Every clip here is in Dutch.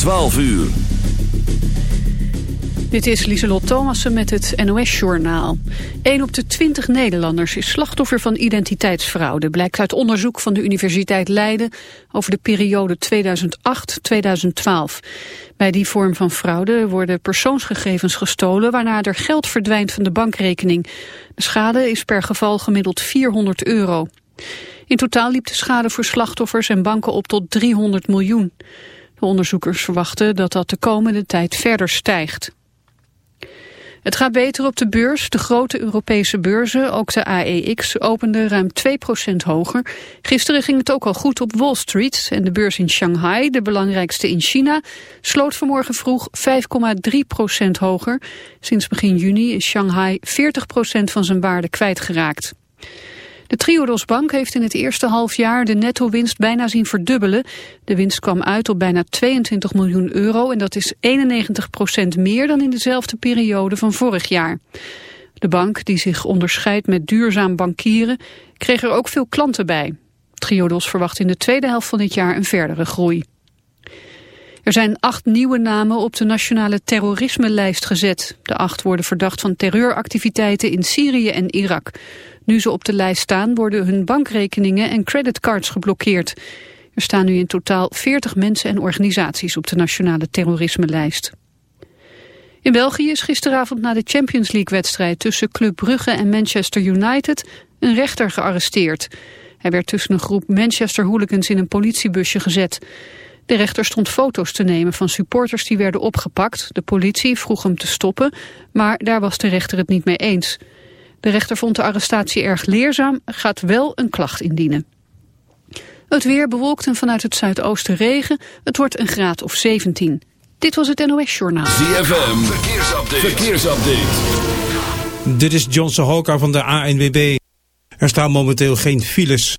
12 uur. Dit is Lieselot Thomassen met het NOS-journaal. 1 op de 20 Nederlanders is slachtoffer van identiteitsfraude... blijkt uit onderzoek van de Universiteit Leiden over de periode 2008-2012. Bij die vorm van fraude worden persoonsgegevens gestolen... waarna er geld verdwijnt van de bankrekening. De schade is per geval gemiddeld 400 euro. In totaal liep de schade voor slachtoffers en banken op tot 300 miljoen. De onderzoekers verwachten dat dat de komende tijd verder stijgt. Het gaat beter op de beurs. De grote Europese beurzen, ook de AEX, openden ruim 2% hoger. Gisteren ging het ook al goed op Wall Street. En de beurs in Shanghai, de belangrijkste in China, sloot vanmorgen vroeg 5,3% hoger. Sinds begin juni is Shanghai 40% van zijn waarde kwijtgeraakt. De Triodos Bank heeft in het eerste halfjaar de netto-winst bijna zien verdubbelen. De winst kwam uit op bijna 22 miljoen euro en dat is 91 procent meer dan in dezelfde periode van vorig jaar. De bank, die zich onderscheidt met duurzaam bankieren, kreeg er ook veel klanten bij. Triodos verwacht in de tweede helft van dit jaar een verdere groei. Er zijn acht nieuwe namen op de nationale terrorisme-lijst gezet. De acht worden verdacht van terreuractiviteiten in Syrië en Irak. Nu ze op de lijst staan worden hun bankrekeningen en creditcards geblokkeerd. Er staan nu in totaal 40 mensen en organisaties op de nationale terrorisme-lijst. In België is gisteravond na de Champions League-wedstrijd tussen Club Brugge en Manchester United een rechter gearresteerd. Hij werd tussen een groep Manchester hooligans in een politiebusje gezet. De rechter stond foto's te nemen van supporters die werden opgepakt. De politie vroeg hem te stoppen, maar daar was de rechter het niet mee eens. De rechter vond de arrestatie erg leerzaam, gaat wel een klacht indienen. Het weer bewolkt en vanuit het zuidoosten regen. Het wordt een graad of 17. Dit was het NOS Journaal. ZFM, verkeersupdate. verkeersupdate. Dit is John Sohoka van de ANWB. Er staan momenteel geen files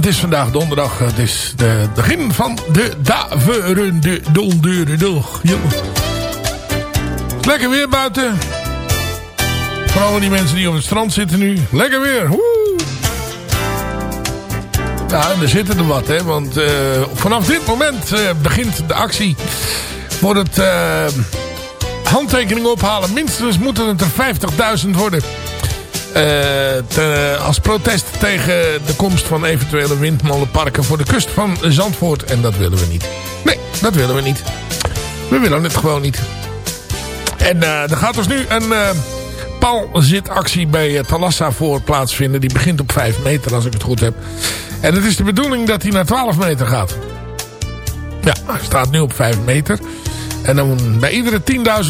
Het is vandaag donderdag. Het is het begin van de daverende dondure dag. lekker weer buiten. Vooral die mensen die op het strand zitten nu. Lekker weer. Woe! Ja, er zitten er wat, hè. Want uh, vanaf dit moment uh, begint de actie voor het uh, handtekeningen ophalen. Minstens moeten het er 50.000 worden. Te, als protest tegen de komst van eventuele windmolenparken voor de kust van Zandvoort. En dat willen we niet. Nee, dat willen we niet. We willen het gewoon niet. En er gaat dus nu een paalzitactie bij Talassa voor plaatsvinden. Die begint op 5 meter als ik het goed heb. En het is de bedoeling dat hij naar 12 meter gaat. Ja, hij staat nu op 5 meter. En dan bij iedere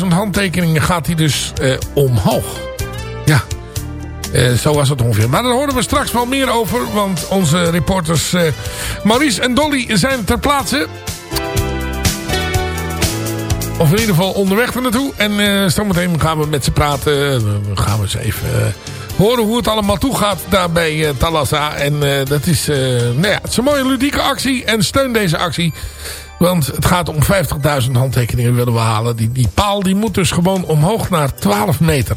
10.000 handtekeningen gaat hij dus omhoog. Uh, zo was het ongeveer. Maar daar horen we straks wel meer over. Want onze reporters uh, Maurice en Dolly zijn ter plaatse. Of in ieder geval onderweg er naartoe. En uh, zometeen gaan we met ze praten. Dan gaan we eens even horen hoe het allemaal toegaat daar bij Talassa. En dat is, nou ja, het is een mooie ludieke actie. En steun deze actie. Want het gaat om 50.000 handtekeningen willen we halen. Die, die paal die moet dus gewoon omhoog naar 12 meter.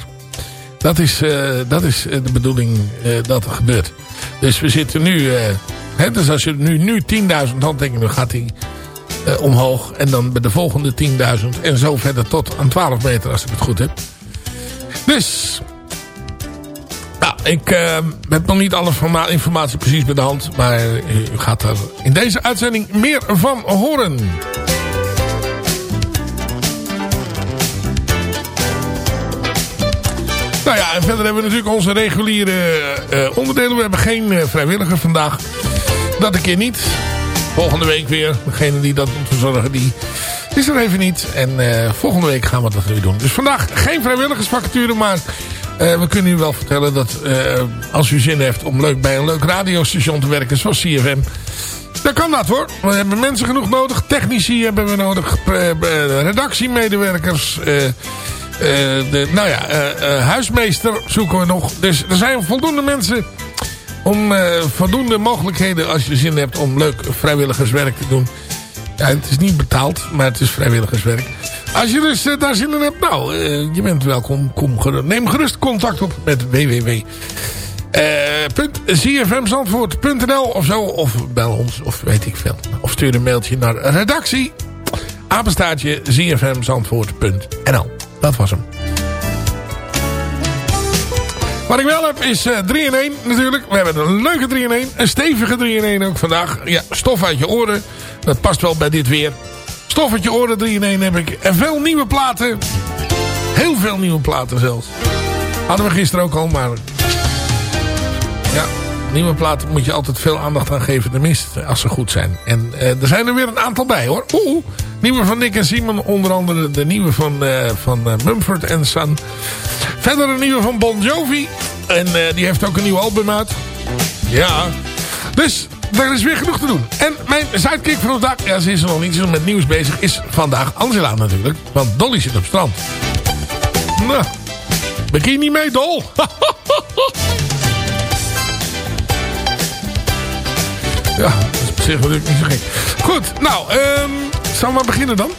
Dat is, dat is de bedoeling dat er gebeurt. Dus we zitten nu... Hè, dus als je nu, nu 10.000 handtekeningen gaat die omhoog. En dan bij de volgende 10.000. En zo verder tot aan 12 meter als ik het goed heb. Dus ik uh, heb nog niet alle informatie precies bij de hand. Maar u gaat er in deze uitzending meer van horen. Nou ja, en verder hebben we natuurlijk onze reguliere uh, onderdelen. We hebben geen uh, vrijwilliger vandaag. Dat een keer niet. Volgende week weer. Degene die dat moet verzorgen, die is er even niet. En uh, volgende week gaan we dat weer doen. Dus vandaag geen vrijwilligersvacature, maar we kunnen u wel vertellen dat als u zin heeft om leuk bij een leuk radiostation te werken zoals CFM. Dan kan dat hoor. We hebben mensen genoeg nodig. Technici hebben we nodig. redactiemedewerkers. De, nou ja, huismeester zoeken we nog. Dus er zijn voldoende mensen om voldoende mogelijkheden als je zin hebt om leuk vrijwilligerswerk te doen. Ja, het is niet betaald, maar het is vrijwilligerswerk. Als je dus uh, daar zin in hebt, nou, uh, je bent welkom. Kom, neem gerust contact op met www.zfmzandvoort.nl of zo. Of bel ons, of weet ik veel. Of stuur een mailtje naar redactie. Apenstaartje zfmzandvoort.nl Dat was hem. Wat ik wel heb is uh, 3 in 1 natuurlijk. We hebben een leuke 3 in 1. Een stevige 3 in 1 ook vandaag. Ja, stof uit je oren. Dat past wel bij dit weer. Stof uit je oren 3 in 1 heb ik. En veel nieuwe platen. Heel veel nieuwe platen zelfs. Hadden we gisteren ook al, maar... Nieuwe platen moet je altijd veel aandacht aan geven. Tenminste, als ze goed zijn. En uh, er zijn er weer een aantal bij hoor. Oeh, nieuwe van Nick en Simon. Onder andere de nieuwe van, uh, van uh, Mumford Son. Verder een nieuwe van Bon Jovi. En die heeft ook een nieuw album uit. Ja. Dus er is weer genoeg te doen. En mijn sidekick van vandaag, ja ze is er nog niet, zo met nieuws bezig, is vandaag Angela natuurlijk. Want Dolly zit op strand. Nou, bikini mee, Dol. ja, dat is op zich natuurlijk niet zo gek. Goed, nou, um, zal we maar beginnen dan?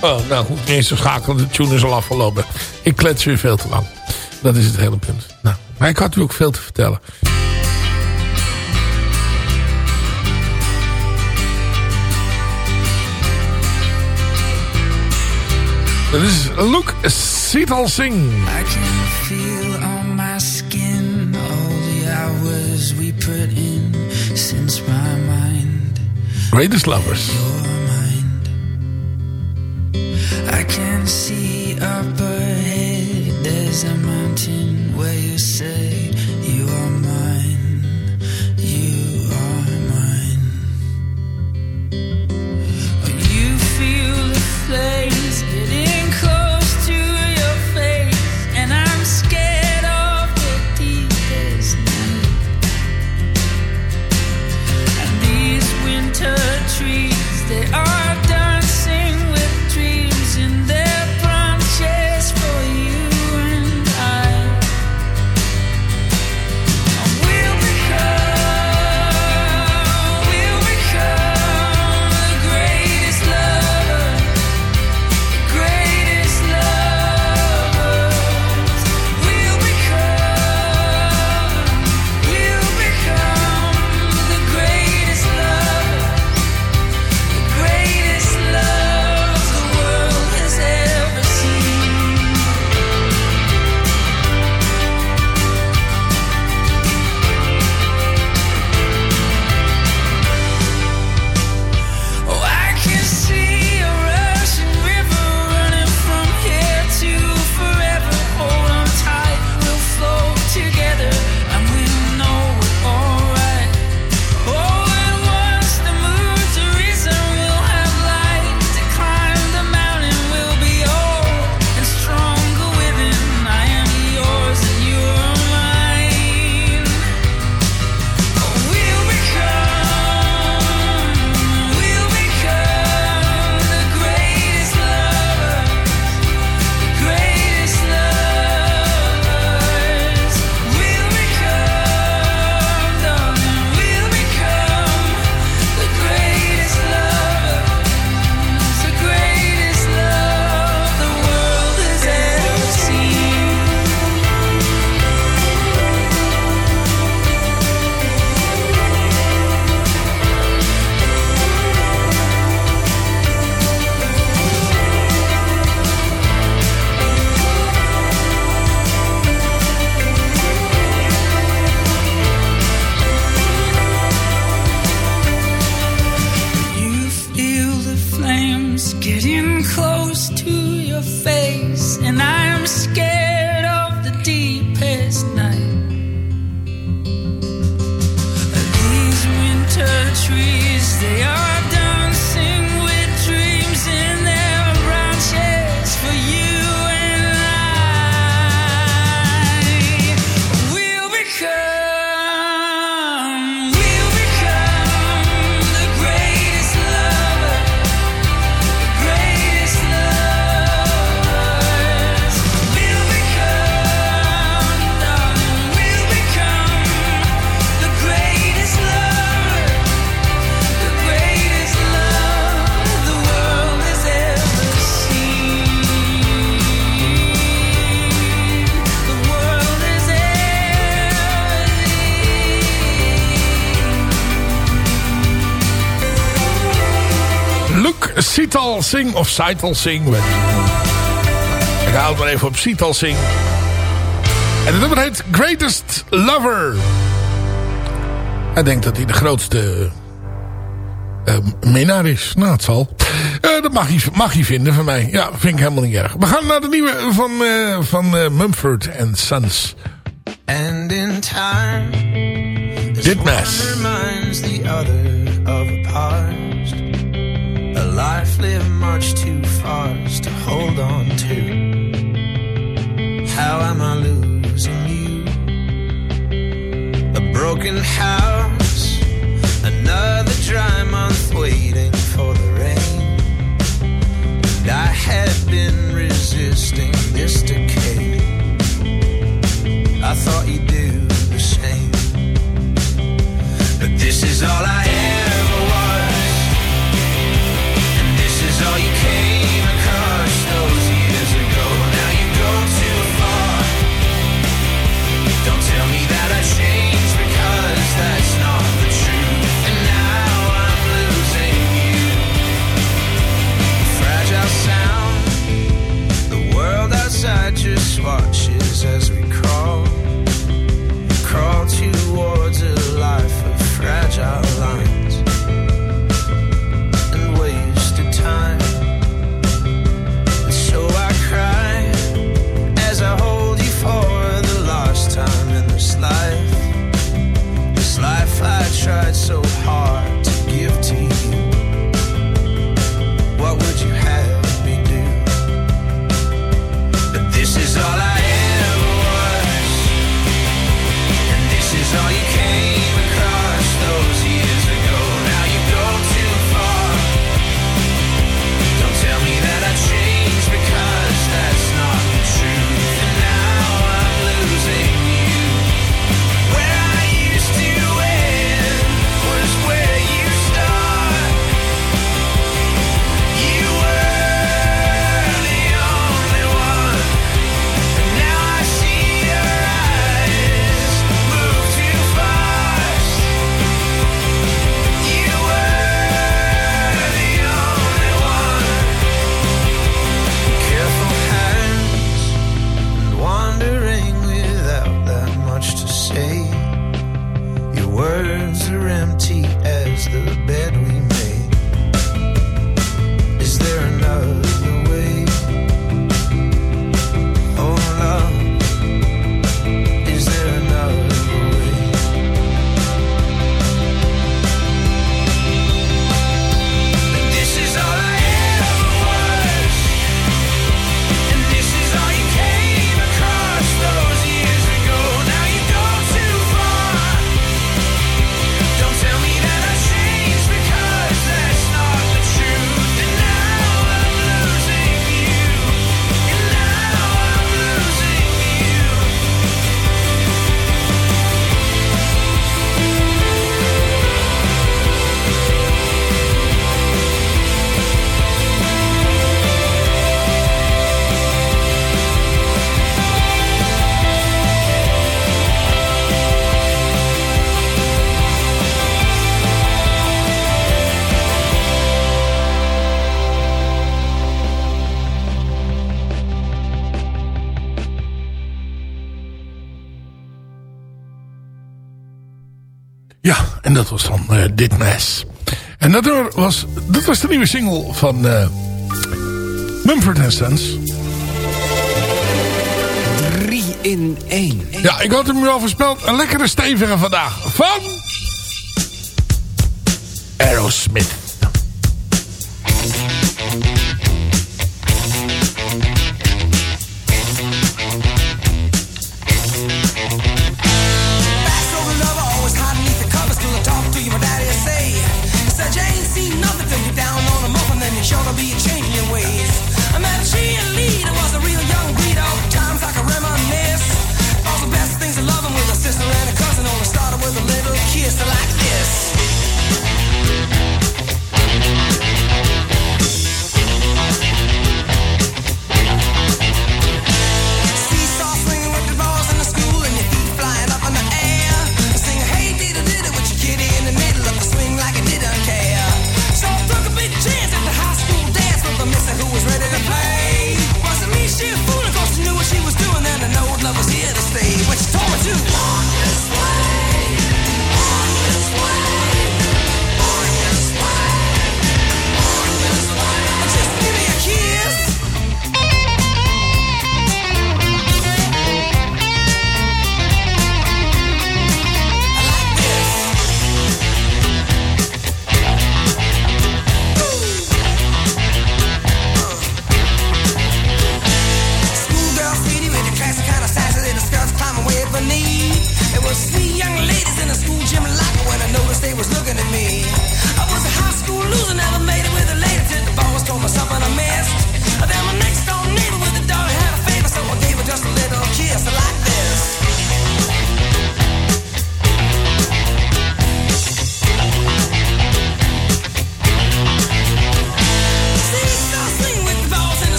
Oh, nou goed, niet eens te schakelen. De tune is al afgelopen. Ik klets weer veel te lang. Dat is het hele punt. Nou, maar ik had u ook veel te vertellen. This is Luke Seatal Sing. I can feel put in since my mind. Greatest lovers. Your mind. I can see up Sing of Sital Sing. Ik haal het maar even op Sital Sing. En het nummer heet Greatest Lover. Hij denkt dat hij de grootste uh, minnaar is. Nou, het zal. Eh, dat mag hij, mag hij vinden van mij. Ja, vind ik helemaal niet erg. We gaan naar de nieuwe van, eh, van Mumford and Sons. And in time, Dit mes. reminds the other of. life lived much too fast to hold on to. How am I losing you? A broken house, another dry month waiting for the rain. And I had been resisting this decay. I thought you'd do the same. But this is all I am. En dat was, dat was de nieuwe single van uh, Mumford Sons. 3 in 1. Ja, ik had hem nu al voorspeld. Een lekkere stevige vandaag. Van... Aerosmith.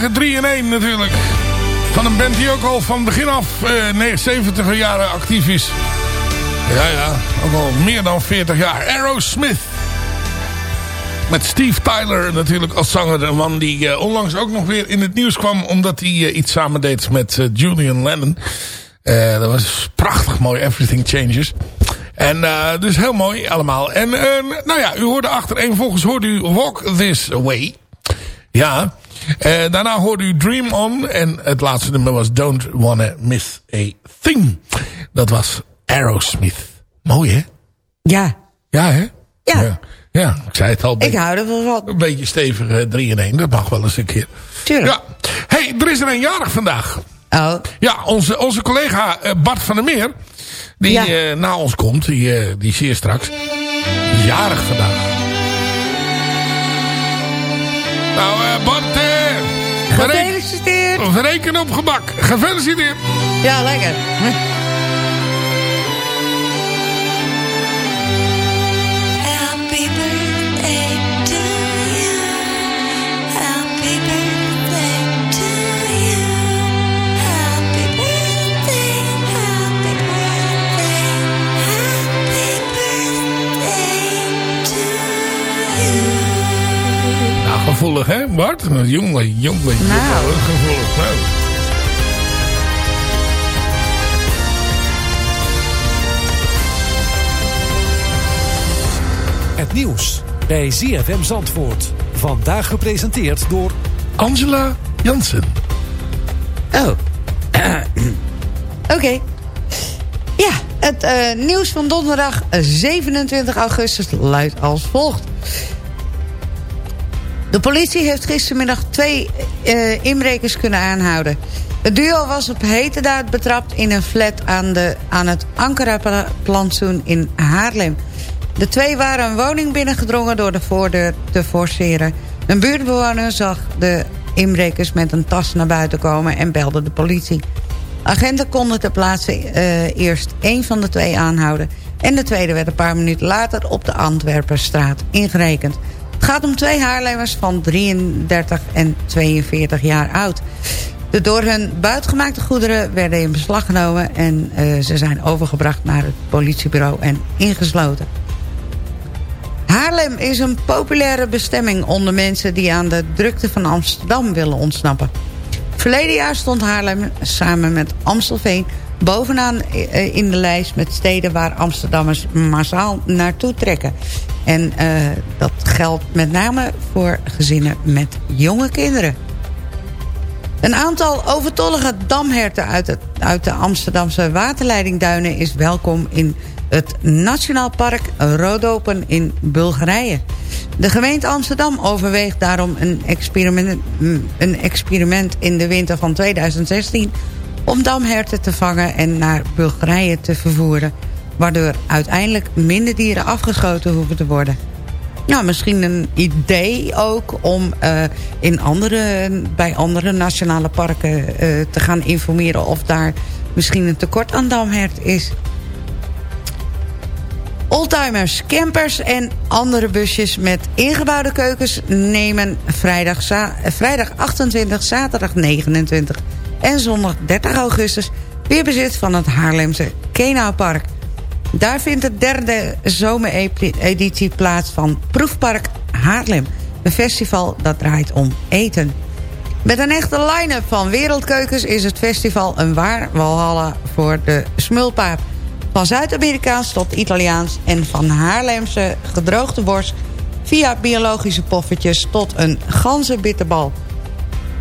prachtige 3 in 1 natuurlijk. Van een band die ook al van begin af eh, 70 jaren actief is. Ja, ja, al meer dan 40 jaar. Aerosmith. Met Steve Tyler natuurlijk als zanger. een man die eh, onlangs ook nog weer in het nieuws kwam. Omdat hij eh, iets samen deed met eh, Julian Lennon. dat was prachtig mooi. Everything Changes. En dus heel mooi allemaal. En nou ja, u hoorde achtereen volgens hoorde u Walk This Way. Ja, eh, daarna hoorde u Dream On. En het laatste nummer was Don't Wanna Miss A Thing. Dat was Aerosmith. Mooi, hè? Ja. Ja, hè? Ja. ja. ja ik zei het al. Ik hou er wel van. Een beetje stevig eh, 3 in 1, dat mag wel eens een keer. Tuurlijk. Ja. hey, er is er een jarig vandaag. Oh. Ja, onze, onze collega eh, Bart van der Meer, die na ons komt, die, die zie straks, jarig vandaag. Nou, uh, Bart... Uh, Gefeliciteerd. Reken op gebak. Gefeliciteerd. Ja, lekker. Gevoelig hè, Bart? Jongen, jongen, Nou. gevoelig. Nou. Het nieuws bij ZFM Zandvoort. Vandaag gepresenteerd door... Angela Jansen. Oh. Oké. Ja, het eh, nieuws van donderdag eh, 27 augustus luidt als volgt. De politie heeft gistermiddag twee eh, inbrekers kunnen aanhouden. Het duo was op hete daad betrapt in een flat aan, de, aan het Ankara-plantsoen in Haarlem. De twee waren een woning binnengedrongen door de voordeur te forceren. Een buurtbewoner zag de inbrekers met een tas naar buiten komen en belde de politie. Agenten konden ter plaatse eh, eerst één van de twee aanhouden... en de tweede werd een paar minuten later op de Antwerperstraat ingerekend. Het gaat om twee Haarlemmers van 33 en 42 jaar oud. De door hun buitgemaakte goederen werden in beslag genomen... en eh, ze zijn overgebracht naar het politiebureau en ingesloten. Haarlem is een populaire bestemming onder mensen... die aan de drukte van Amsterdam willen ontsnappen. Verleden jaar stond Haarlem samen met Amstelveen... bovenaan eh, in de lijst met steden waar Amsterdammers massaal naartoe trekken. En eh, dat geldt met name voor gezinnen met jonge kinderen. Een aantal overtollige damherten uit, uit de Amsterdamse waterleidingduinen... is welkom in het Nationaal Park Rodopen in Bulgarije. De gemeente Amsterdam overweegt daarom een experiment, een experiment in de winter van 2016... om damherten te vangen en naar Bulgarije te vervoeren... waardoor uiteindelijk minder dieren afgeschoten hoeven te worden. Nou, misschien een idee ook om uh, in andere, bij andere nationale parken uh, te gaan informeren... of daar misschien een tekort aan damhert is. Oldtimers, campers en andere busjes met ingebouwde keukens... nemen vrijdag, vrijdag 28, zaterdag 29 en zondag 30 augustus... weer bezit van het Haarlemse Kenaupark... Daar vindt de derde zomereditie plaats van Proefpark Haarlem. Een festival dat draait om eten. Met een echte line-up van wereldkeukens is het festival een waar walhalla voor de smulpaap. Van Zuid-Amerikaans tot Italiaans en van Haarlemse gedroogde worst... via biologische poffertjes tot een ganzenbitterbal.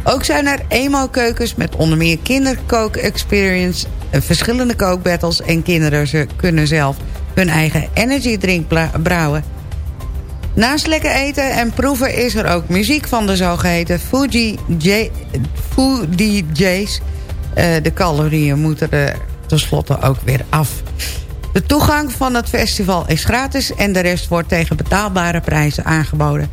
Ook zijn er emo-keukens met onder meer kinderkook-experience... verschillende kookbattles en kinderen ze kunnen zelf hun eigen energydrink brouwen. Naast lekker eten en proeven is er ook muziek van de zogeheten Fuji J Foodie J's. Uh, de calorieën moeten er tenslotte ook weer af. De toegang van het festival is gratis en de rest wordt tegen betaalbare prijzen aangeboden.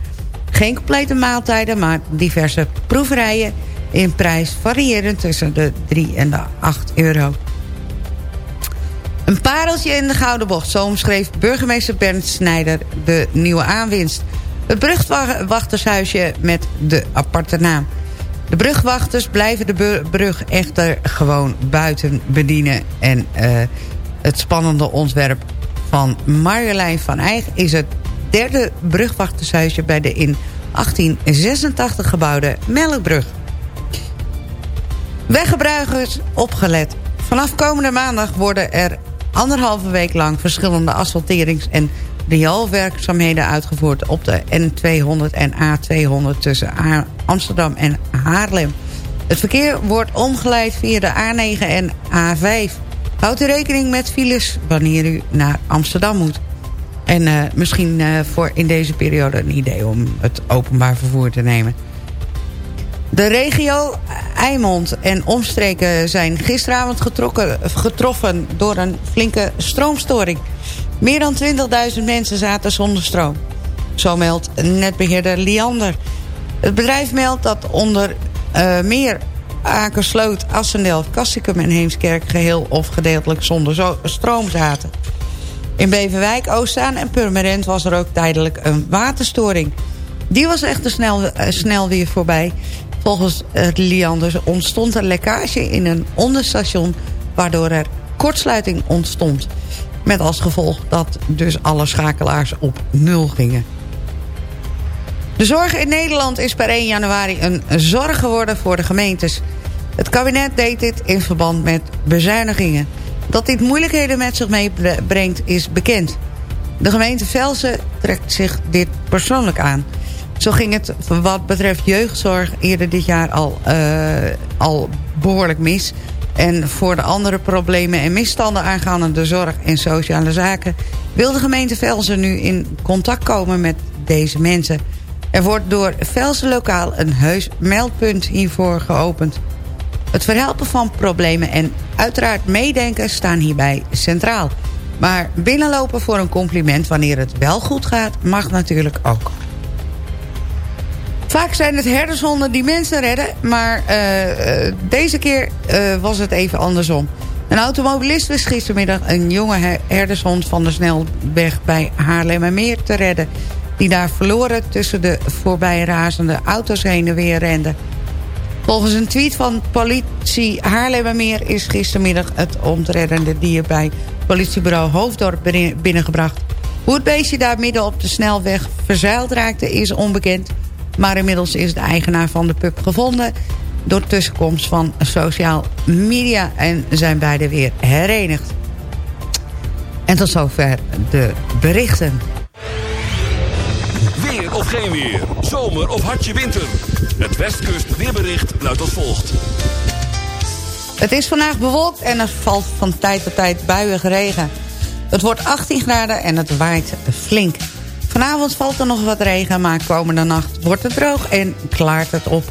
Geen complete maaltijden, maar diverse proeverijen in prijs variëren tussen de 3 en de 8 euro. Een pareltje in de gouden bocht, zo omschreef burgemeester Bernd Snijder de nieuwe aanwinst. Het brugwachtershuisje met de aparte naam. De brugwachters blijven de brug echter gewoon buiten bedienen. En uh, het spannende ontwerp van Marjolein van Eyck is het derde brugwachtershuisje bij de in 1886 gebouwde Melkbrug. Weggebruikers opgelet. Vanaf komende maandag worden er anderhalve week lang verschillende asfalterings- en rioolwerkzaamheden uitgevoerd op de N200 en A200 tussen Amsterdam en Haarlem. Het verkeer wordt omgeleid via de A9 en A5. Houd u rekening met files wanneer u naar Amsterdam moet. En uh, misschien uh, voor in deze periode een idee om het openbaar vervoer te nemen. De regio Eimond en omstreken zijn gisteravond getroffen door een flinke stroomstoring. Meer dan 20.000 mensen zaten zonder stroom. Zo meldt netbeheerder Liander. Het bedrijf meldt dat onder eh, meer Akersloot, Assendel, Kastikum en Heemskerk... geheel of gedeeltelijk zonder zo- stroom zaten. In Beverwijk, Oostzaan en Purmerend was er ook tijdelijk een waterstoring. Die was echter snel, eh, snel weer voorbij. Volgens uh, Lianders ontstond een lekkage in een onderstation... waardoor er kortsluiting ontstond. Met als gevolg dat dus alle schakelaars op nul gingen. De zorg in Nederland is per 1 januari een zorg geworden voor de gemeentes. Het kabinet deed dit in verband met bezuinigingen. Dat dit moeilijkheden met zich meebrengt is bekend. De gemeente Velsen trekt zich dit persoonlijk aan. Zo ging het wat betreft jeugdzorg eerder dit jaar al, uh, al behoorlijk mis. En voor de andere problemen en misstanden aangaande de zorg en sociale zaken... wil de gemeente Velsen nu in contact komen met deze mensen. Er wordt door Velsen Lokaal een heus meldpunt hiervoor geopend. Het verhelpen van problemen en uiteraard meedenken staan hierbij centraal. Maar binnenlopen voor een compliment wanneer het wel goed gaat... mag natuurlijk ook. Vaak zijn het herdershonden die mensen redden... maar uh, uh, deze keer uh, was het even andersom. Een automobilist wist gistermiddag een jonge herdershond... van de snelweg bij Haarlemmermeer te redden... die daar verloren tussen de voorbij razende auto's heen en weer rende. Volgens een tweet van politie Haarlemmermeer... is gistermiddag het ontreddende dier bij politiebureau Hoofddorp binnengebracht. Hoe het beestje daar midden op de snelweg verzeild raakte is onbekend... Maar inmiddels is de eigenaar van de pub gevonden... door tussenkomst van social media en zijn beide weer herenigd. En tot zover de berichten. Weer of geen weer, zomer of hartje winter. Het Westkust weerbericht luidt als volgt. Het is vandaag bewolkt en er valt van tijd tot tijd buiige regen. Het wordt 18 graden en het waait flink. Vanavond valt er nog wat regen, maar komende nacht wordt het droog en klaart het op.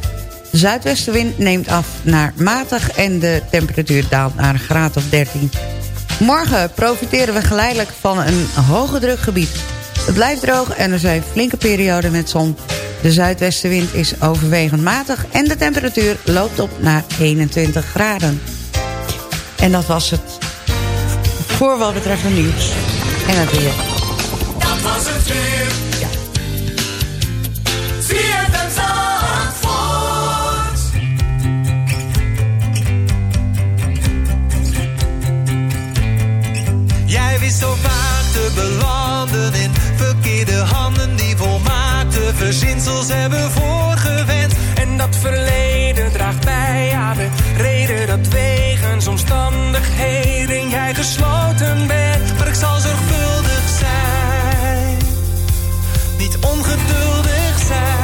De zuidwestenwind neemt af naar matig en de temperatuur daalt naar een graad of 13. Morgen profiteren we geleidelijk van een hoge drukgebied. Het blijft droog en er zijn flinke perioden met zon. De zuidwestenwind is overwegend matig en de temperatuur loopt op naar 21 graden. En dat was het voor wat betreft het nieuws en het weer. Dat was het weer. Ja. ZFM Zandvoort. Jij wist zo vaak te verzinsels hebben voorgewend. En dat verleden draagt bij aan de reden dat wegens omstandigheden jij gesloten bent. Maar ik zal zorgvuldig zijn, niet ongeduldig zijn.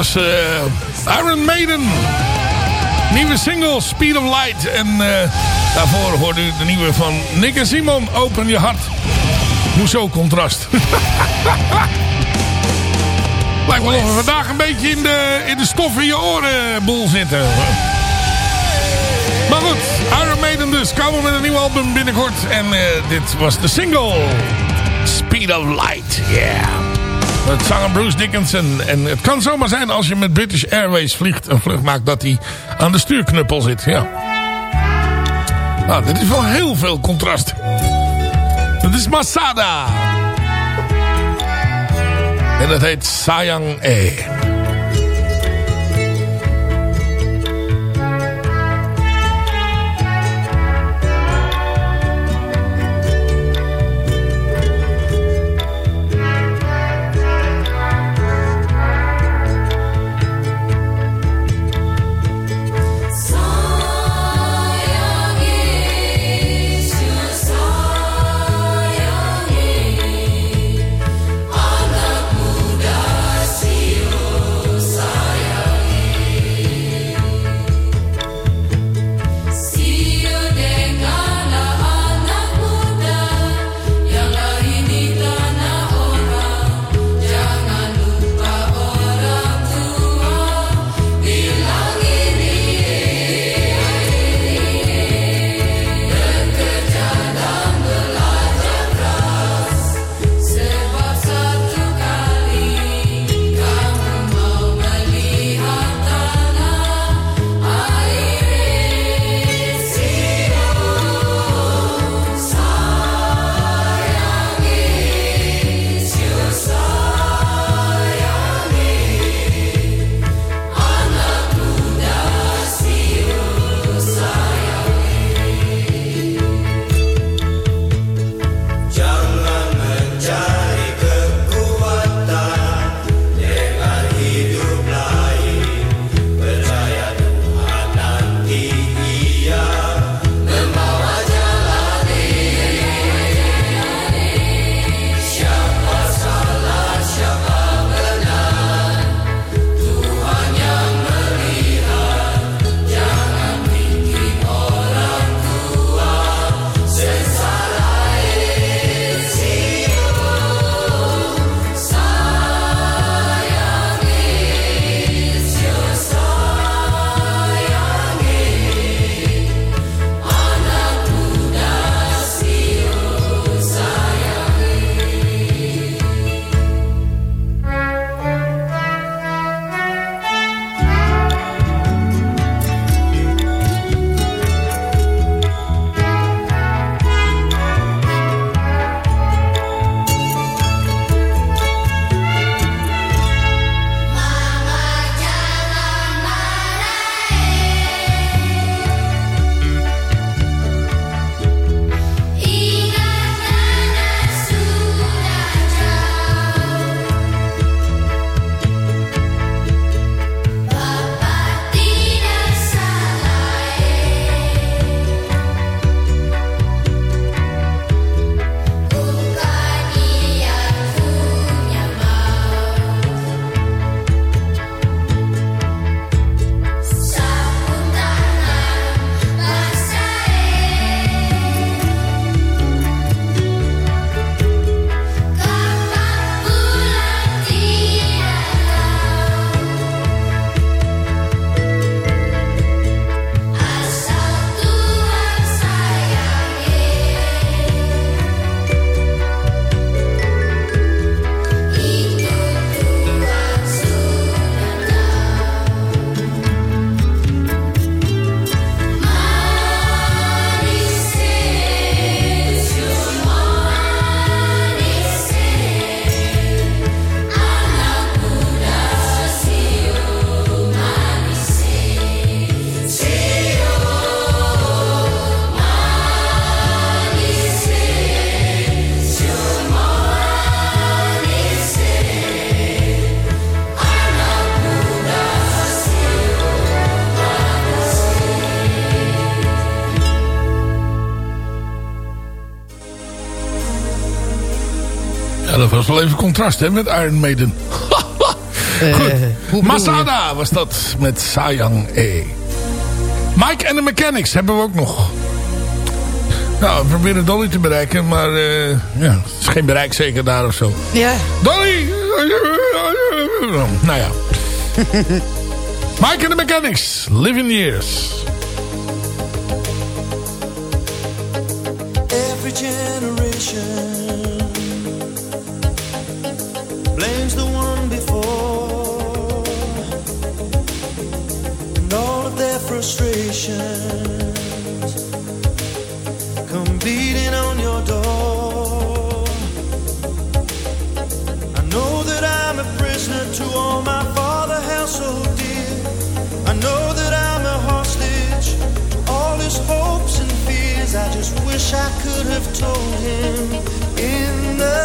Was eh, Iron Maiden. Nieuwe single, Speed of Light. En eh, daarvoor hoorde u de nieuwe van Nick en Simon, Open Je Hart. Hoezo contrast? Lijkt wel of we vandaag een beetje in de, in de stof in je oren boel zitten. Maar goed, Iron Maiden dus komen met een nieuw album binnenkort. En eh, dit was de single. Speed of Light, yeah. Met zanger Bruce Dickinson. En het kan zomaar zijn als je met British Airways vliegt, een vlucht maakt, dat hij aan de stuurknuppel zit. Ja. Nou, dit is wel heel veel contrast. Dat is Masada. En dat heet Sayang E. was wel even contrast hè, met Iron Maiden. Goed. Masada was dat met Sayang E. Mike en de Mechanics hebben we ook nog. Nou, we proberen Dolly te bereiken, maar eh, ja, het is geen bereik zeker daar of zo. Ja. Dolly! Nou ja. Mike and the Mechanics, Live in the Years. Every generation frustrations come beating on your door. I know that I'm a prisoner to all my father held so dear. I know that I'm a hostage to all his hopes and fears. I just wish I could have told him in the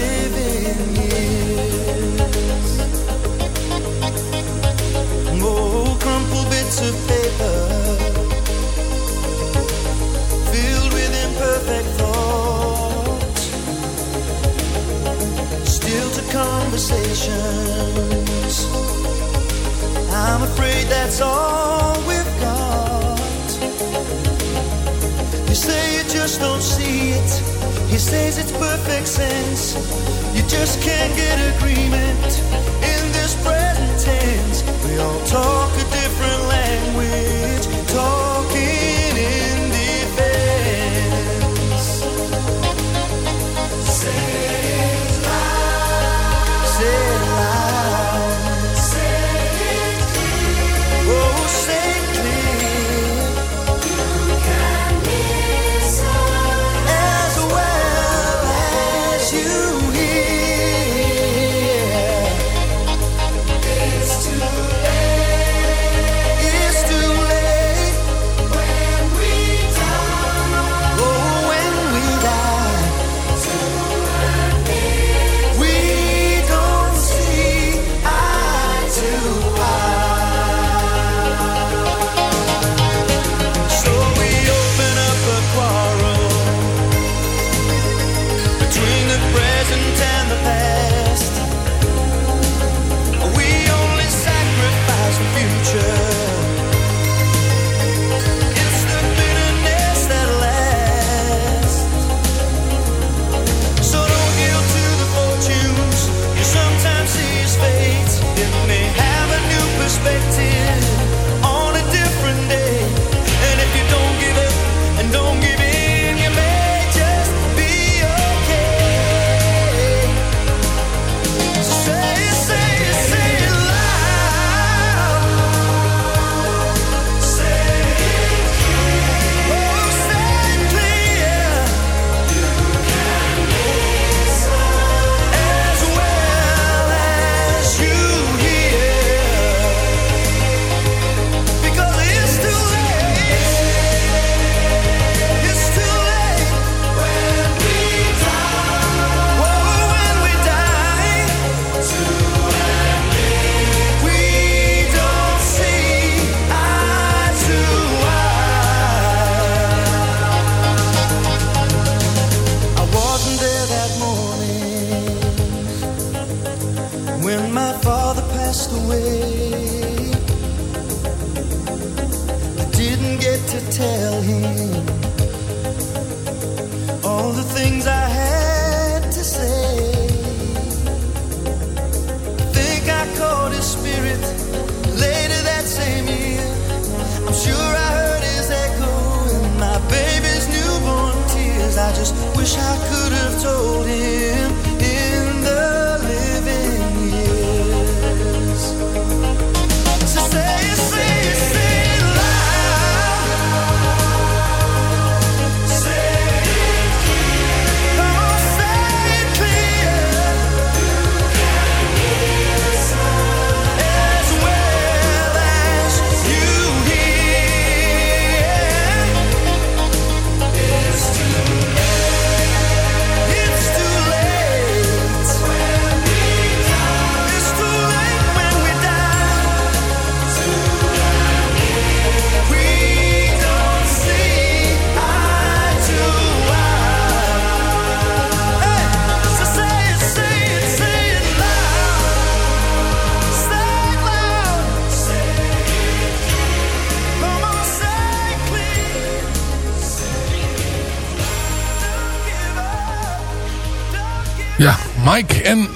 living years. Crumpled of paper filled with imperfect thoughts. Still to conversations. I'm afraid that's all we've got. You say you just don't see it. He says it's perfect sense. You just can't get agreement in this present tense. We all talk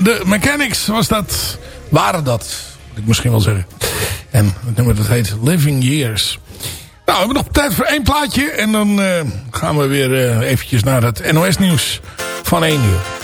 de Mechanics was dat, waren dat, moet ik misschien wel zeggen. En het nummer dat heet Living Years. Nou, we hebben nog tijd voor één plaatje. En dan eh, gaan we weer uh, eventjes naar het NOS nieuws van 1 uur.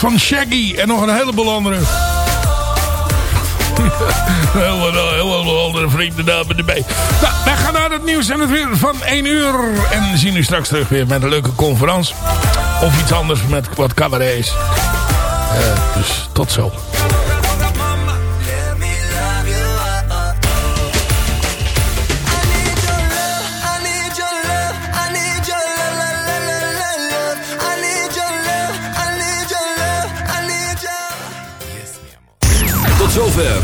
van Shaggy en nog een heleboel andere. heel veel andere vrienden namen erbij. Nou, wij gaan naar het nieuws en het weer van 1 uur. En zien u straks terug weer met een leuke conferentie. Of iets anders met wat cabarets. Eh, dus tot zo.